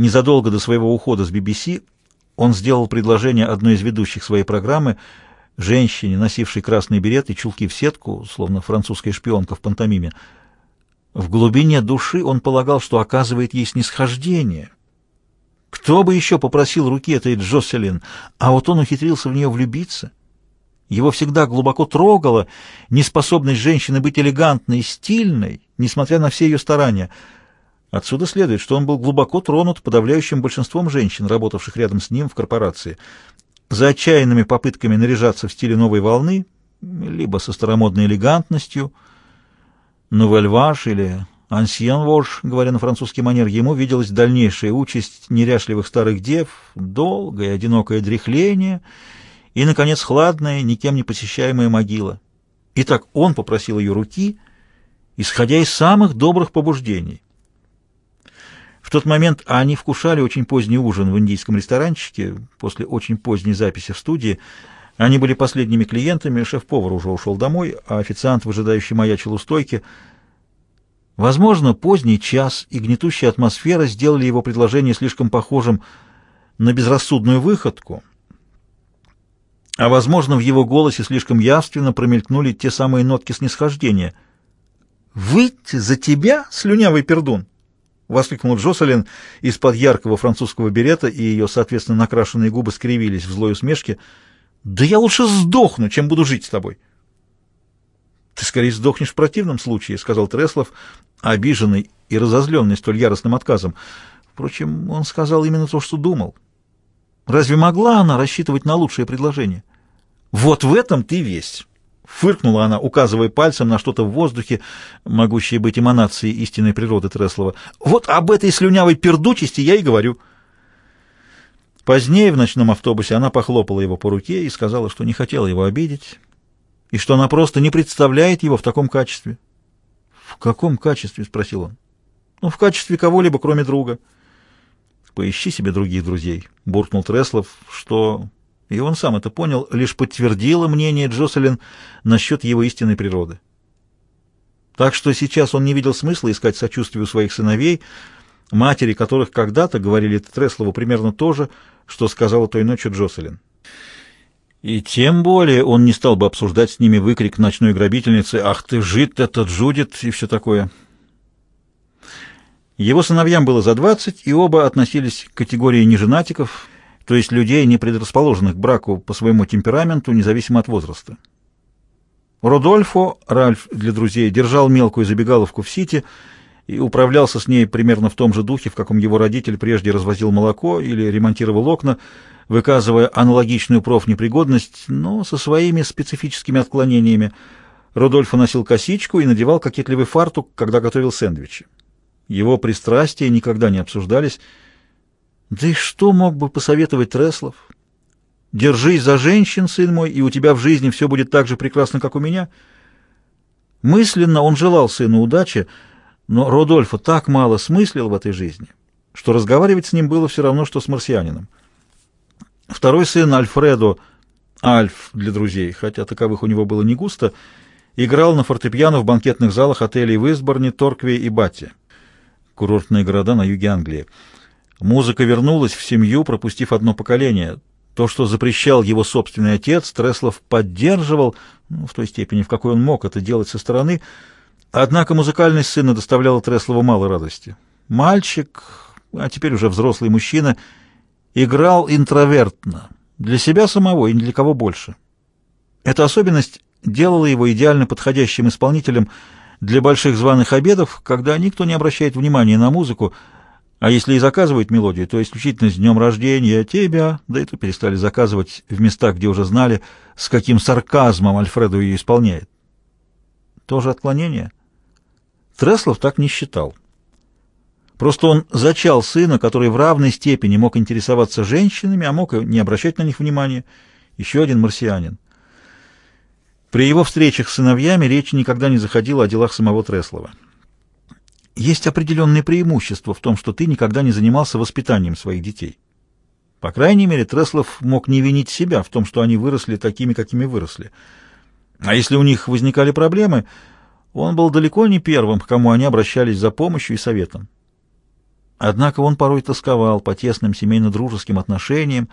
Незадолго до своего ухода с BBC он сделал предложение одной из ведущих своей программы женщине, носившей красный берет и чулки в сетку, словно французская шпионка в пантомиме. В глубине души он полагал, что оказывает ей снисхождение. Кто бы еще попросил руки этой Джоселин, а вот он ухитрился в нее влюбиться. Его всегда глубоко трогала неспособность женщины быть элегантной и стильной, несмотря на все ее старания — Отсюда следует, что он был глубоко тронут подавляющим большинством женщин, работавших рядом с ним в корпорации. За отчаянными попытками наряжаться в стиле новой волны, либо со старомодной элегантностью, новельваж или ансьен вож, говоря на французский манер, ему виделась дальнейшая участь неряшливых старых дев, долгое одинокое дряхление и, наконец, хладная, никем не посещаемая могила. Итак, он попросил ее руки, исходя из самых добрых побуждений. В тот момент они вкушали очень поздний ужин в индийском ресторанчике после очень поздней записи в студии. Они были последними клиентами, шеф-повар уже ушел домой, а официант, выжидающий маячил у стойки. Возможно, поздний час и гнетущая атмосфера сделали его предложение слишком похожим на безрассудную выходку, а, возможно, в его голосе слишком явственно промелькнули те самые нотки снисхождения. «Выйти за тебя, слюнявый пердун!» — воскликнул Джоселин из-под яркого французского берета, и ее, соответственно, накрашенные губы скривились в злой усмешке. «Да я лучше сдохну, чем буду жить с тобой!» «Ты скорее сдохнешь в противном случае», — сказал Треслов, обиженный и разозленный столь яростным отказом. Впрочем, он сказал именно то, что думал. Разве могла она рассчитывать на лучшее предложение? «Вот в этом ты весь!» Фыркнула она, указывая пальцем на что-то в воздухе, могущее быть эманацией истинной природы Треслова. «Вот об этой слюнявой пердучести я и говорю». Позднее в ночном автобусе она похлопала его по руке и сказала, что не хотела его обидеть, и что она просто не представляет его в таком качестве. «В каком качестве?» — спросил он. «Ну, в качестве кого-либо, кроме друга». «Поищи себе других друзей», — буркнул Треслов, что и он сам это понял, лишь подтвердило мнение Джоселин насчет его истинной природы. Так что сейчас он не видел смысла искать сочувствия у своих сыновей, матери которых когда-то говорили Треслову примерно то же, что сказала той ночью Джоселин. И тем более он не стал бы обсуждать с ними выкрик ночной грабительницы «Ах ты, жид этот, жудит!» и все такое. Его сыновьям было за двадцать, и оба относились к категории неженатиков, то есть людей, не предрасположенных к браку по своему темпераменту, независимо от возраста. Родольфо, Ральф для друзей, держал мелкую забегаловку в Сити и управлялся с ней примерно в том же духе, в каком его родитель прежде развозил молоко или ремонтировал окна, выказывая аналогичную профнепригодность, но со своими специфическими отклонениями. Родольфо носил косичку и надевал кокетливый фартук, когда готовил сэндвичи. Его пристрастия никогда не обсуждались, да и что мог бы посоветовать Треслов? Держись за женщин, сын мой, и у тебя в жизни все будет так же прекрасно, как у меня. Мысленно он желал сыну удачи, но Родольфа так мало смыслил в этой жизни, что разговаривать с ним было все равно, что с марсианином. Второй сын Альфредо, Альф для друзей, хотя таковых у него было не густо, играл на фортепиано в банкетных залах отелей в Истборне, Торкве и Бате, курортные города на юге Англии. Музыка вернулась в семью, пропустив одно поколение. То, что запрещал его собственный отец, Треслов поддерживал, ну, в той степени, в какой он мог это делать со стороны. Однако музыкальность сына доставляла Треслову мало радости. Мальчик, а теперь уже взрослый мужчина, играл интровертно, для себя самого и ни для кого больше. Эта особенность делала его идеально подходящим исполнителем для больших званых обедов, когда никто не обращает внимания на музыку, а если и заказывают мелодию, то исключительно с днем рождения тебя, да и то перестали заказывать в местах, где уже знали, с каким сарказмом Альфреду ее исполняет. Тоже отклонение? Треслов так не считал. Просто он зачал сына, который в равной степени мог интересоваться женщинами, а мог и не обращать на них внимания. Еще один марсианин. При его встречах с сыновьями речь никогда не заходила о делах самого Треслова есть определенные преимущества в том, что ты никогда не занимался воспитанием своих детей. По крайней мере, Треслов мог не винить себя в том, что они выросли такими, какими выросли. А если у них возникали проблемы, он был далеко не первым, к кому они обращались за помощью и советом. Однако он порой тосковал по тесным семейно-дружеским отношениям,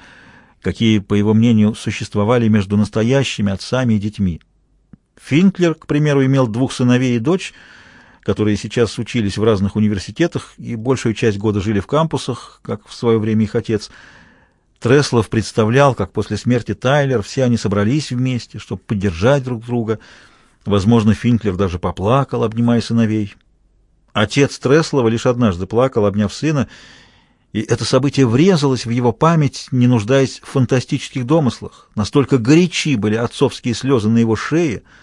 какие, по его мнению, существовали между настоящими отцами и детьми. Финклер, к примеру, имел двух сыновей и дочь — которые сейчас учились в разных университетах и большую часть года жили в кампусах, как в свое время их отец. Треслов представлял, как после смерти Тайлер все они собрались вместе, чтобы поддержать друг друга. Возможно, Финклер даже поплакал, обнимая сыновей. Отец Треслова лишь однажды плакал, обняв сына, и это событие врезалось в его память, не нуждаясь в фантастических домыслах. Настолько горячи были отцовские слезы на его шее —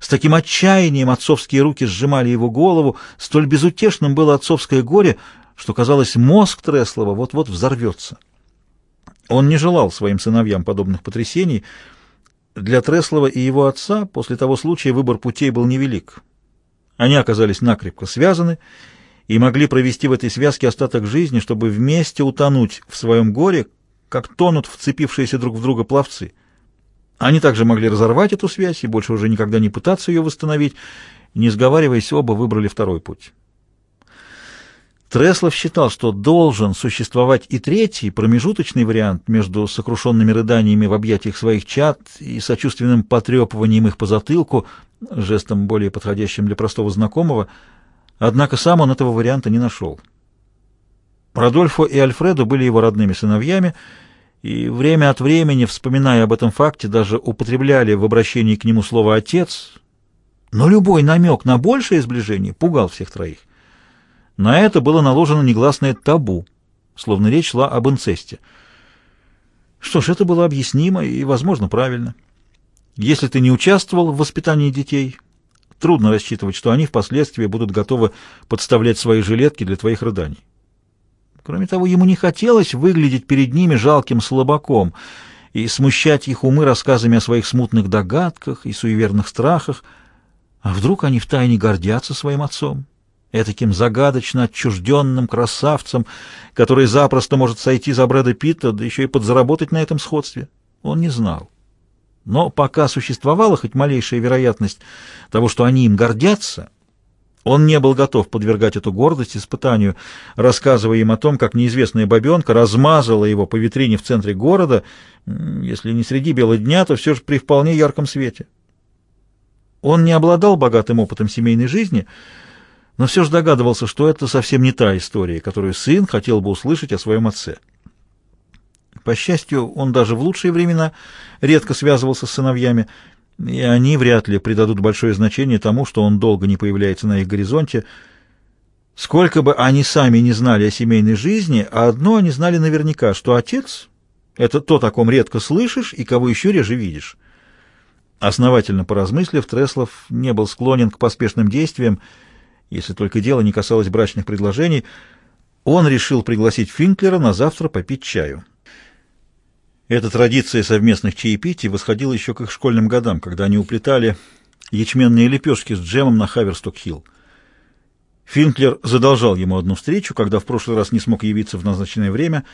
с таким отчаянием отцовские руки сжимали его голову, столь безутешным было отцовское горе, что, казалось, мозг Треслова вот-вот взорвется. Он не желал своим сыновьям подобных потрясений. Для Треслова и его отца после того случая выбор путей был невелик. Они оказались накрепко связаны и могли провести в этой связке остаток жизни, чтобы вместе утонуть в своем горе, как тонут вцепившиеся друг в друга пловцы — они также могли разорвать эту связь и больше уже никогда не пытаться ее восстановить. Не сговариваясь, оба выбрали второй путь. Треслов считал, что должен существовать и третий, промежуточный вариант между сокрушенными рыданиями в объятиях своих чад и сочувственным потрепыванием их по затылку, жестом более подходящим для простого знакомого, однако сам он этого варианта не нашел. Продольфо и Альфредо были его родными сыновьями, и время от времени, вспоминая об этом факте, даже употребляли в обращении к нему слово «отец», но любой намек на большее сближение пугал всех троих. На это было наложено негласное табу, словно речь шла об инцесте. Что ж, это было объяснимо и, возможно, правильно. Если ты не участвовал в воспитании детей, трудно рассчитывать, что они впоследствии будут готовы подставлять свои жилетки для твоих рыданий. Кроме того, ему не хотелось выглядеть перед ними жалким слабаком и смущать их умы рассказами о своих смутных догадках и суеверных страхах. А вдруг они втайне гордятся своим отцом, этаким загадочно отчужденным красавцем, который запросто может сойти за Брэда Питта, да еще и подзаработать на этом сходстве? Он не знал. Но пока существовала хоть малейшая вероятность того, что они им гордятся — он не был готов подвергать эту гордость испытанию, рассказывая им о том, как неизвестная бабенка размазала его по витрине в центре города, если не среди бела дня, то все же при вполне ярком свете. Он не обладал богатым опытом семейной жизни, но все же догадывался, что это совсем не та история, которую сын хотел бы услышать о своем отце. По счастью, он даже в лучшие времена редко связывался с сыновьями, и они вряд ли придадут большое значение тому, что он долго не появляется на их горизонте. Сколько бы они сами не знали о семейной жизни, а одно они знали наверняка, что отец — это тот, о ком редко слышишь и кого еще реже видишь. Основательно поразмыслив, Треслов не был склонен к поспешным действиям, если только дело не касалось брачных предложений. Он решил пригласить Финклера на завтра попить чаю. Эта традиция совместных чаепитий восходила еще к их школьным годам, когда они уплетали ячменные лепешки с джемом на Хаверсток-Хилл. Финклер задолжал ему одну встречу, когда в прошлый раз не смог явиться в назначенное время.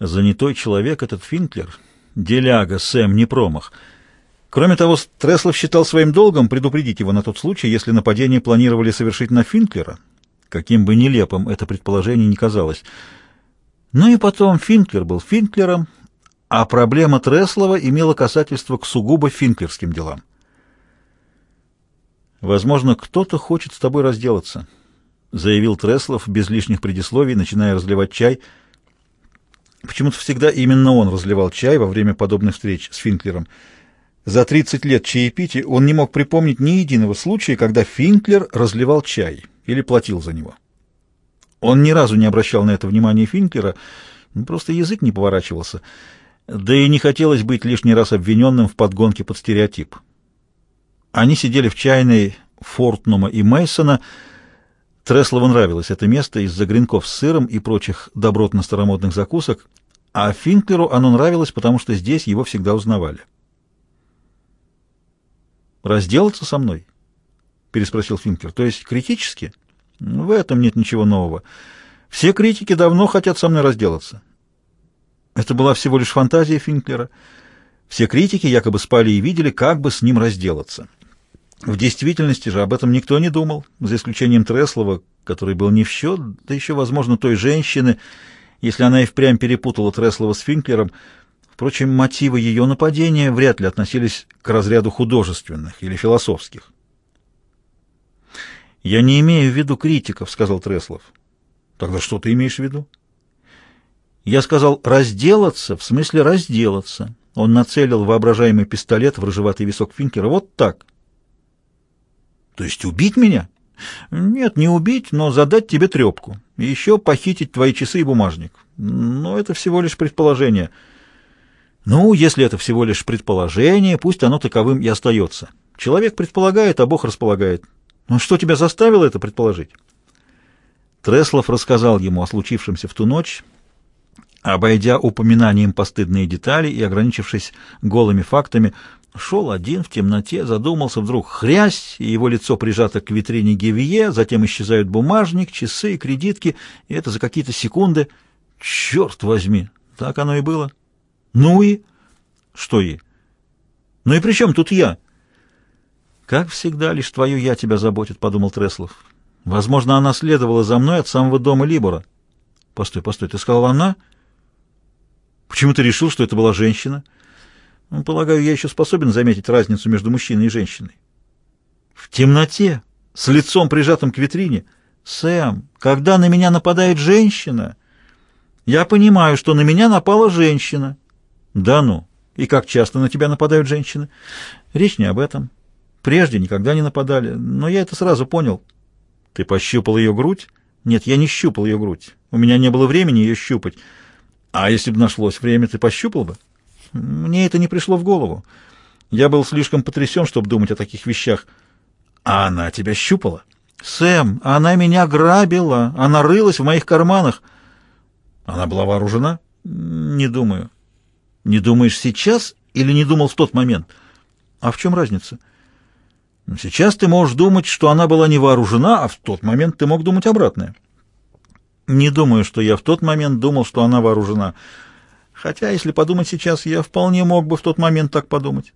Занятой человек этот Финклер, деляга, Сэм, не промах. Кроме того, Треслов считал своим долгом предупредить его на тот случай, если нападение планировали совершить на Финклера, каким бы нелепым это предположение ни казалось. Ну и потом Финклер был Финклером, а проблема Треслова имела касательство к сугубо финклерским делам. «Возможно, кто-то хочет с тобой разделаться», — заявил Треслов без лишних предисловий, начиная разливать чай. Почему-то всегда именно он разливал чай во время подобных встреч с Финклером. За 30 лет чаепития он не мог припомнить ни единого случая, когда Финклер разливал чай или платил за него. Он ни разу не обращал на это внимания Финклера, просто язык не поворачивался — да и не хотелось быть лишний раз обвиненным в подгонке под стереотип. Они сидели в чайной Фортнума и Мейсона. Треслову нравилось это место из-за гренков с сыром и прочих добротно-старомодных закусок, а Финклеру оно нравилось, потому что здесь его всегда узнавали. «Разделаться со мной?» — переспросил Финклер. «То есть критически?» «В этом нет ничего нового. Все критики давно хотят со мной разделаться. Это была всего лишь фантазия Финклера. Все критики якобы спали и видели, как бы с ним разделаться. В действительности же об этом никто не думал, за исключением Треслова, который был не в счет, да еще, возможно, той женщины, если она и впрямь перепутала Треслова с Финклером. Впрочем, мотивы ее нападения вряд ли относились к разряду художественных или философских. «Я не имею в виду критиков», — сказал Треслов. «Тогда что ты имеешь в виду?» Я сказал «разделаться» в смысле «разделаться». Он нацелил воображаемый пистолет в рыжеватый висок Финкера вот так. «То есть убить меня?» «Нет, не убить, но задать тебе трепку. И еще похитить твои часы и бумажник. Но это всего лишь предположение». «Ну, если это всего лишь предположение, пусть оно таковым и остается. Человек предполагает, а Бог располагает. Ну, что тебя заставило это предположить?» Треслов рассказал ему о случившемся в ту ночь, обойдя упоминанием постыдные детали и ограничившись голыми фактами, шел один в темноте, задумался вдруг хрясь, и его лицо прижато к витрине Гевие, затем исчезают бумажник, часы и кредитки, и это за какие-то секунды. Черт возьми! Так оно и было. Ну и? Что и? Ну и при чем тут я? Как всегда, лишь твою я тебя заботит, подумал Треслов. Возможно, она следовала за мной от самого дома Либора. Постой, постой, ты сказал она? — Почему ты решил, что это была женщина? Ну, полагаю, я еще способен заметить разницу между мужчиной и женщиной. В темноте, с лицом прижатым к витрине. Сэм, когда на меня нападает женщина, я понимаю, что на меня напала женщина. Да ну, и как часто на тебя нападают женщины? Речь не об этом. Прежде никогда не нападали, но я это сразу понял. Ты пощупал ее грудь? Нет, я не щупал ее грудь. У меня не было времени ее щупать. А если бы нашлось время, ты пощупал бы? Мне это не пришло в голову. Я был слишком потрясен, чтобы думать о таких вещах. А она тебя щупала? Сэм, она меня грабила. Она рылась в моих карманах. Она была вооружена? Не думаю. Не думаешь сейчас или не думал в тот момент? А в чем разница? Сейчас ты можешь думать, что она была не вооружена, а в тот момент ты мог думать обратное. Не думаю, что я в тот момент думал, что она вооружена. Хотя, если подумать сейчас, я вполне мог бы в тот момент так подумать.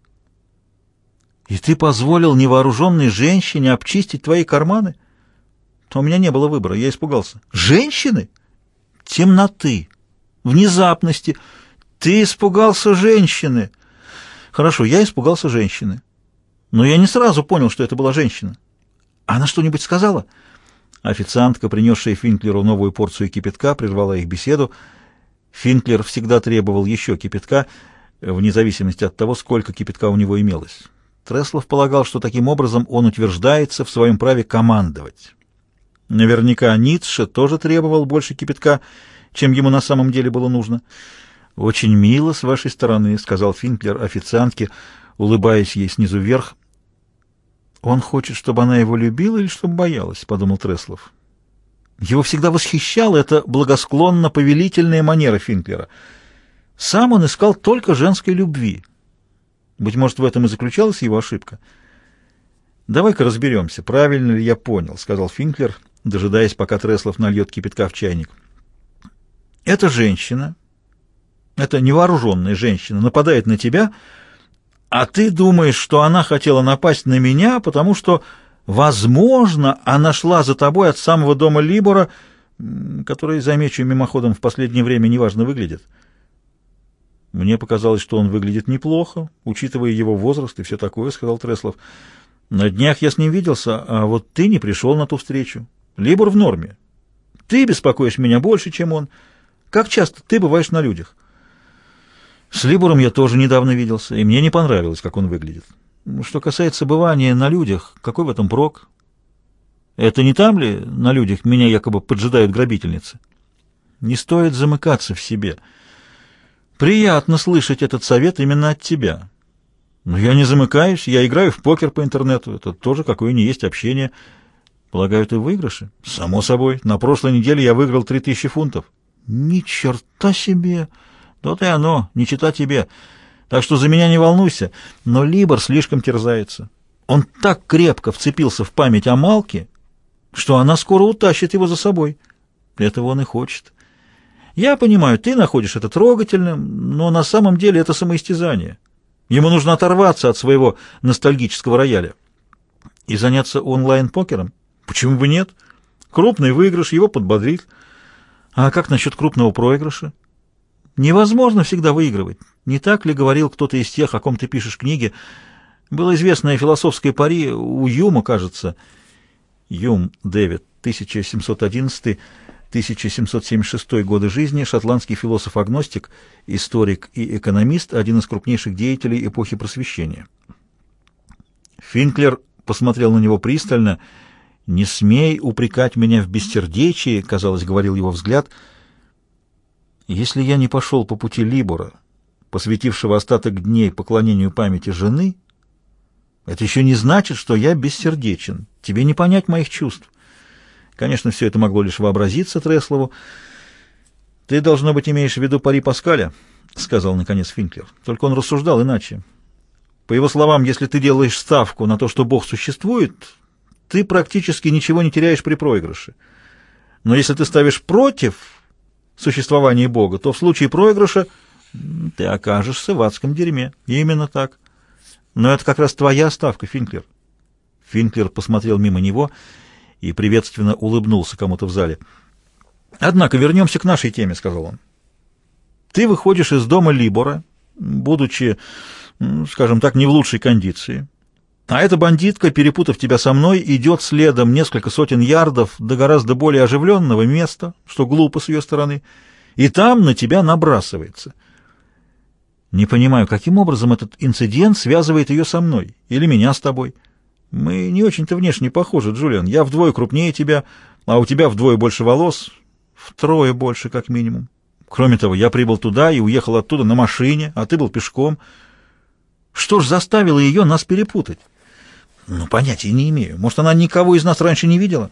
И ты позволил невооруженной женщине обчистить твои карманы? У меня не было выбора, я испугался. Женщины? Темноты, внезапности. Ты испугался женщины. Хорошо, я испугался женщины. Но я не сразу понял, что это была женщина. Она что-нибудь сказала? — Официантка, принесшая Финклеру новую порцию кипятка, прервала их беседу. Финклер всегда требовал еще кипятка, вне зависимости от того, сколько кипятка у него имелось. Треслов полагал, что таким образом он утверждается в своем праве командовать. Наверняка Ницше тоже требовал больше кипятка, чем ему на самом деле было нужно. «Очень мило с вашей стороны», — сказал Финклер официантке, улыбаясь ей снизу вверх. «Он хочет, чтобы она его любила или чтобы боялась», — подумал Треслов. Его всегда восхищала эта благосклонно-повелительная манера Финклера. Сам он искал только женской любви. Быть может, в этом и заключалась его ошибка. «Давай-ка разберемся, правильно ли я понял», — сказал Финклер, дожидаясь, пока Треслов нальет кипятка в чайник. «Эта женщина, эта невооруженная женщина нападает на тебя», — а ты думаешь, что она хотела напасть на меня, потому что, возможно, она шла за тобой от самого дома Либора, который, замечу мимоходом, в последнее время неважно выглядит. Мне показалось, что он выглядит неплохо, учитывая его возраст и все такое, — сказал Треслов. На днях я с ним виделся, а вот ты не пришел на ту встречу. Либор в норме. Ты беспокоишь меня больше, чем он. Как часто ты бываешь на людях?» С Либором я тоже недавно виделся, и мне не понравилось, как он выглядит. Что касается бывания на людях, какой в этом прок? Это не там ли на людях меня якобы поджидают грабительницы? Не стоит замыкаться в себе. Приятно слышать этот совет именно от тебя. Но я не замыкаюсь, я играю в покер по интернету. Это тоже какое-нибудь есть общение. Полагаю, ты в выигрыше? Само собой. На прошлой неделе я выиграл 3000 фунтов. Ни черта себе! То-то и оно, не чита тебе. Так что за меня не волнуйся. Но Либор слишком терзается. Он так крепко вцепился в память о Малке, что она скоро утащит его за собой. Этого он и хочет. Я понимаю, ты находишь это трогательным, но на самом деле это самоистязание. Ему нужно оторваться от своего ностальгического рояля и заняться онлайн-покером. Почему бы нет? Крупный выигрыш его подбодрит. А как насчет крупного проигрыша? Невозможно всегда выигрывать. Не так ли говорил кто-то из тех, о ком ты пишешь книги? Было известное философское пари у Юма, кажется. Юм Дэвид, 1711-1776 годы жизни, шотландский философ-агностик, историк и экономист, один из крупнейших деятелей эпохи Просвещения. Финклер посмотрел на него пристально. «Не смей упрекать меня в бессердечии», — казалось, говорил его взгляд — если я не пошел по пути Либора, посвятившего остаток дней поклонению памяти жены, это еще не значит, что я бессердечен. Тебе не понять моих чувств. Конечно, все это могло лишь вообразиться Треслову. «Ты, должно быть, имеешь в виду пари Паскаля», — сказал, наконец, Финклер. Только он рассуждал иначе. По его словам, если ты делаешь ставку на то, что Бог существует, ты практически ничего не теряешь при проигрыше. Но если ты ставишь против, существовании Бога, то в случае проигрыша ты окажешься в адском дерьме. Именно так. Но это как раз твоя ставка, Финклер. Финклер посмотрел мимо него и приветственно улыбнулся кому-то в зале. «Однако вернемся к нашей теме», — сказал он. «Ты выходишь из дома Либора, будучи, скажем так, не в лучшей кондиции, а эта бандитка, перепутав тебя со мной, идет следом несколько сотен ярдов до гораздо более оживленного места, что глупо с ее стороны, и там на тебя набрасывается. Не понимаю, каким образом этот инцидент связывает ее со мной или меня с тобой. Мы не очень-то внешне похожи, Джулиан. Я вдвое крупнее тебя, а у тебя вдвое больше волос, втрое больше как минимум. Кроме того, я прибыл туда и уехал оттуда на машине, а ты был пешком. Что ж заставило ее нас перепутать?» Ну, понятия не имею. Может, она никого из нас раньше не видела?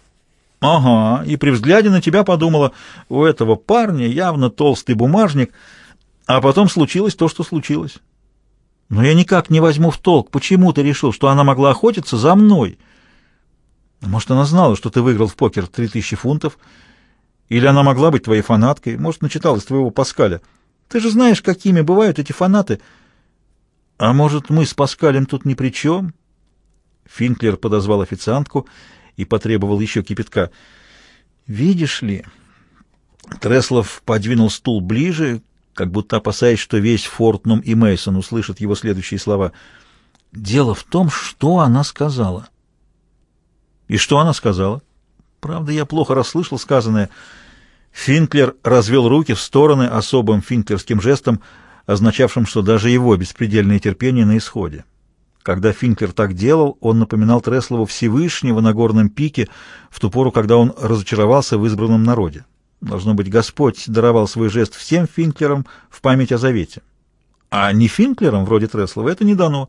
Ага, и при взгляде на тебя подумала, у этого парня явно толстый бумажник, а потом случилось то, что случилось. Но я никак не возьму в толк, почему ты решил, что она могла охотиться за мной? Может, она знала, что ты выиграл в покер 3000 фунтов, или она могла быть твоей фанаткой, может, начиталась твоего Паскаля. Ты же знаешь, какими бывают эти фанаты. А может, мы с Паскалем тут ни при чем?» Финклер подозвал официантку и потребовал еще кипятка. «Видишь ли...» Треслов подвинул стул ближе, как будто опасаясь, что весь Фортнум и Мейсон услышат его следующие слова. «Дело в том, что она сказала». «И что она сказала?» «Правда, я плохо расслышал сказанное». Финклер развел руки в стороны особым финклерским жестом, означавшим, что даже его беспредельное терпение на исходе. Когда Финклер так делал, он напоминал Треслову Всевышнего на горном пике в ту пору, когда он разочаровался в избранном народе. Должно быть, Господь даровал свой жест всем Финклерам в память о Завете. А не Финклерам, вроде Треслова, это не дано.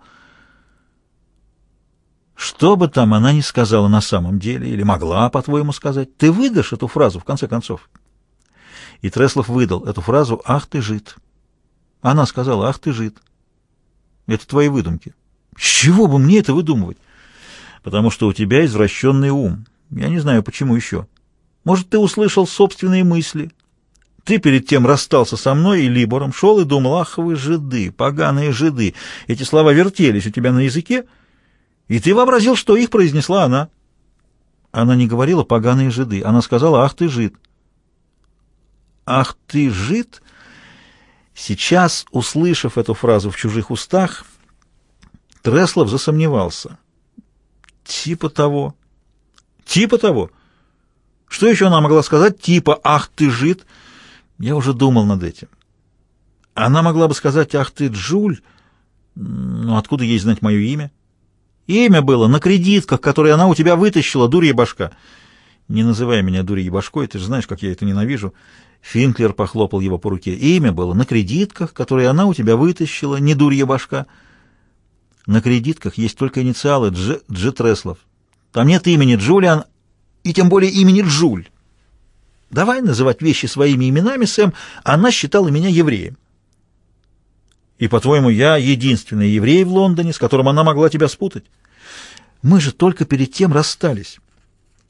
Что бы там она ни сказала на самом деле, или могла, по-твоему, сказать, ты выдашь эту фразу, в конце концов. И Треслов выдал эту фразу «Ах ты, жид!». Она сказала «Ах ты, жид!». Это твои выдумки. С чего бы мне это выдумывать? Потому что у тебя извращенный ум. Я не знаю, почему еще. Может, ты услышал собственные мысли. Ты перед тем расстался со мной и Либором, шел и думал, ах вы жиды, поганые жиды. Эти слова вертелись у тебя на языке, и ты вообразил, что их произнесла она. Она не говорила «поганые жиды», она сказала «ах ты жид». «Ах ты жид»? Сейчас, услышав эту фразу в чужих устах, Треслов засомневался. «Типа того». «Типа того?» Что еще она могла сказать? Типа «Ах, ты жид!» Я уже думал над этим. Она могла бы сказать «Ах, ты Джуль!» ну откуда ей знать мое имя? Имя было на кредитках, которые она у тебя вытащила, дурья башка. Не называй меня дурьей башкой, ты же знаешь, как я это ненавижу. Финклер похлопал его по руке. Имя было на кредитках, которые она у тебя вытащила, не дурья башка. На кредитках есть только инициалы Дж. Дж. Треслов. Там нет имени Джулиан и тем более имени Джуль. Давай называть вещи своими именами, Сэм. Она считала меня евреем. И, по-твоему, я единственный еврей в Лондоне, с которым она могла тебя спутать? Мы же только перед тем расстались.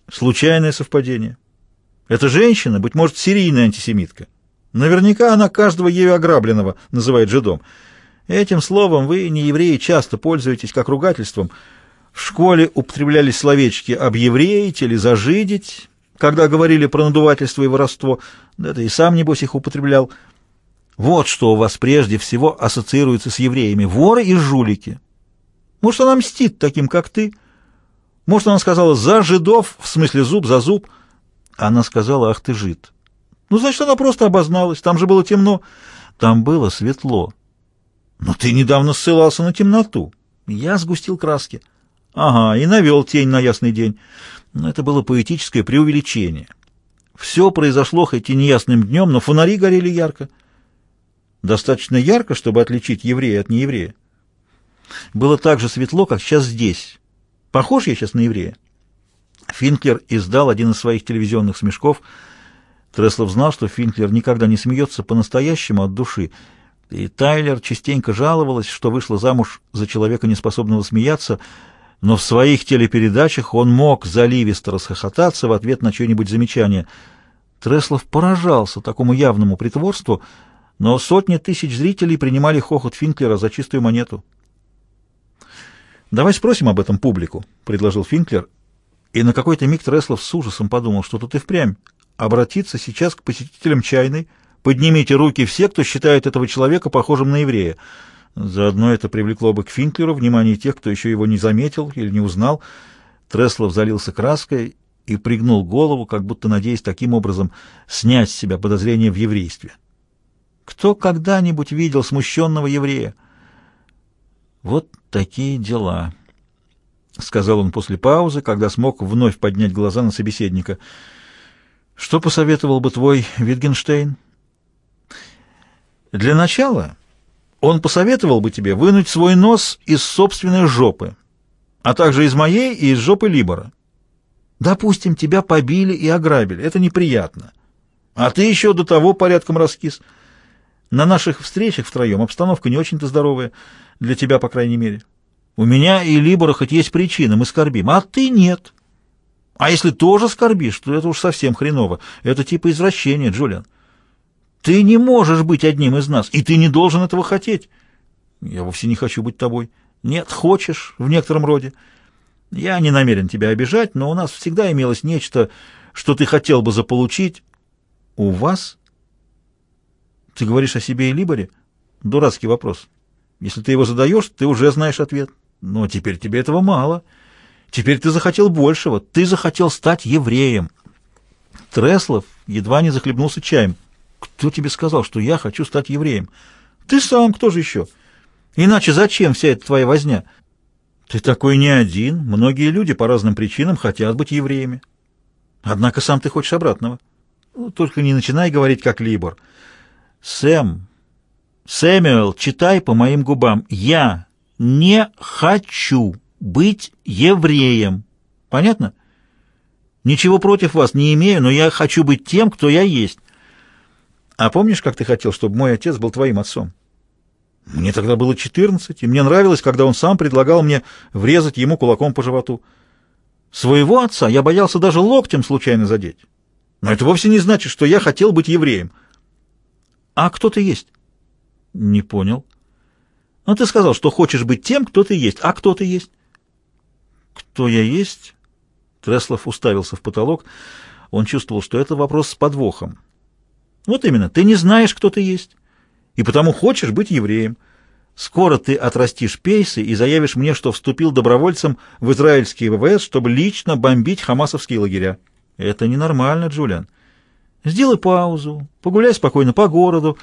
Случайное совпадение. Эта женщина, быть может, серийная антисемитка. Наверняка она каждого ею ограбленного называет жидом. Этим словом вы, не евреи, часто пользуетесь как ругательством. В школе употреблялись словечки «объевреить» или «зажидить», когда говорили про надувательство и воровство. Да ты и сам, небось, их употреблял. Вот что у вас прежде всего ассоциируется с евреями – воры и жулики. Может, она мстит таким, как ты? Может, она сказала «за жидов», в смысле «зуб за зуб». Она сказала «ах ты жид». Ну, значит, она просто обозналась. Там же было темно. Там было светло. Но ты недавно ссылался на темноту. Я сгустил краски. Ага, и навел тень на ясный день. Но это было поэтическое преувеличение. Все произошло хоть и неясным днем, но фонари горели ярко. Достаточно ярко, чтобы отличить еврея от нееврея. Было так же светло, как сейчас здесь. Похож я сейчас на еврея? Финклер издал один из своих телевизионных смешков. Треслов знал, что Финклер никогда не смеется по-настоящему от души — и Тайлер частенько жаловалась, что вышла замуж за человека, неспособного смеяться, но в своих телепередачах он мог заливисто расхохотаться в ответ на чье-нибудь замечание. Треслов поражался такому явному притворству, но сотни тысяч зрителей принимали хохот Финклера за чистую монету. «Давай спросим об этом публику», — предложил Финклер. И на какой-то миг Треслов с ужасом подумал, что тут и впрямь обратиться сейчас к посетителям чайной, Поднимите руки все, кто считает этого человека похожим на еврея. Заодно это привлекло бы к Финклеру внимание тех, кто еще его не заметил или не узнал. Треслов залился краской и пригнул голову, как будто надеясь таким образом снять с себя подозрение в еврействе. Кто когда-нибудь видел смущенного еврея? Вот такие дела, — сказал он после паузы, когда смог вновь поднять глаза на собеседника. — Что посоветовал бы твой Витгенштейн? — для начала он посоветовал бы тебе вынуть свой нос из собственной жопы, а также из моей и из жопы Либора. Допустим, тебя побили и ограбили. Это неприятно. А ты еще до того порядком раскис. На наших встречах втроем обстановка не очень-то здоровая. Для тебя, по крайней мере. У меня и Либора хоть есть причина, мы скорбим. А ты нет. А если тоже скорбишь, то это уж совсем хреново. Это типа извращение, Джулиан. Ты не можешь быть одним из нас, и ты не должен этого хотеть. Я вовсе не хочу быть тобой. Нет, хочешь, в некотором роде. Я не намерен тебя обижать, но у нас всегда имелось нечто, что ты хотел бы заполучить. У вас? Ты говоришь о себе и Либоре? Дурацкий вопрос. Если ты его задаешь, ты уже знаешь ответ. Но теперь тебе этого мало. Теперь ты захотел большего. Ты захотел стать евреем. Треслов едва не захлебнулся чаем. Кто тебе сказал, что я хочу стать евреем? Ты сам, кто же еще? Иначе зачем вся эта твоя возня? Ты такой не один. Многие люди по разным причинам хотят быть евреями. Однако сам ты хочешь обратного. Ну, только не начинай говорить как Либор. Сэм, Сэмюэл, читай по моим губам. Я не хочу быть евреем. Понятно? Ничего против вас не имею, но я хочу быть тем, кто я есть. А помнишь, как ты хотел, чтобы мой отец был твоим отцом? Мне тогда было четырнадцать, и мне нравилось, когда он сам предлагал мне врезать ему кулаком по животу. Своего отца я боялся даже локтем случайно задеть. Но это вовсе не значит, что я хотел быть евреем. А кто ты есть? Не понял. Ну, ты сказал, что хочешь быть тем, кто ты есть. А кто ты есть? Кто я есть? Треслов уставился в потолок. Он чувствовал, что это вопрос с подвохом. Вот именно, ты не знаешь, кто ты есть, и потому хочешь быть евреем. Скоро ты отрастишь пейсы и заявишь мне, что вступил добровольцем в израильские ВВС, чтобы лично бомбить хамасовские лагеря. Это ненормально, Джулиан. Сделай паузу, погуляй спокойно по городу,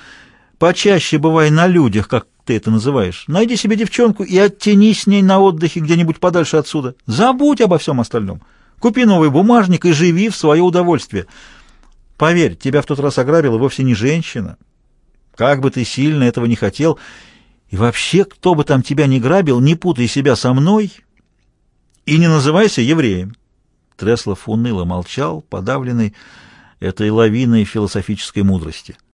почаще бывай на людях, как ты это называешь. Найди себе девчонку и оттяни с ней на отдыхе где-нибудь подальше отсюда. Забудь обо всем остальном. Купи новый бумажник и живи в свое удовольствие. Поверь, тебя в тот раз ограбила вовсе не женщина. Как бы ты сильно этого не хотел, и вообще, кто бы там тебя ни грабил, не путай себя со мной и не называйся евреем». Треслов уныло молчал, подавленный этой лавиной философической мудрости.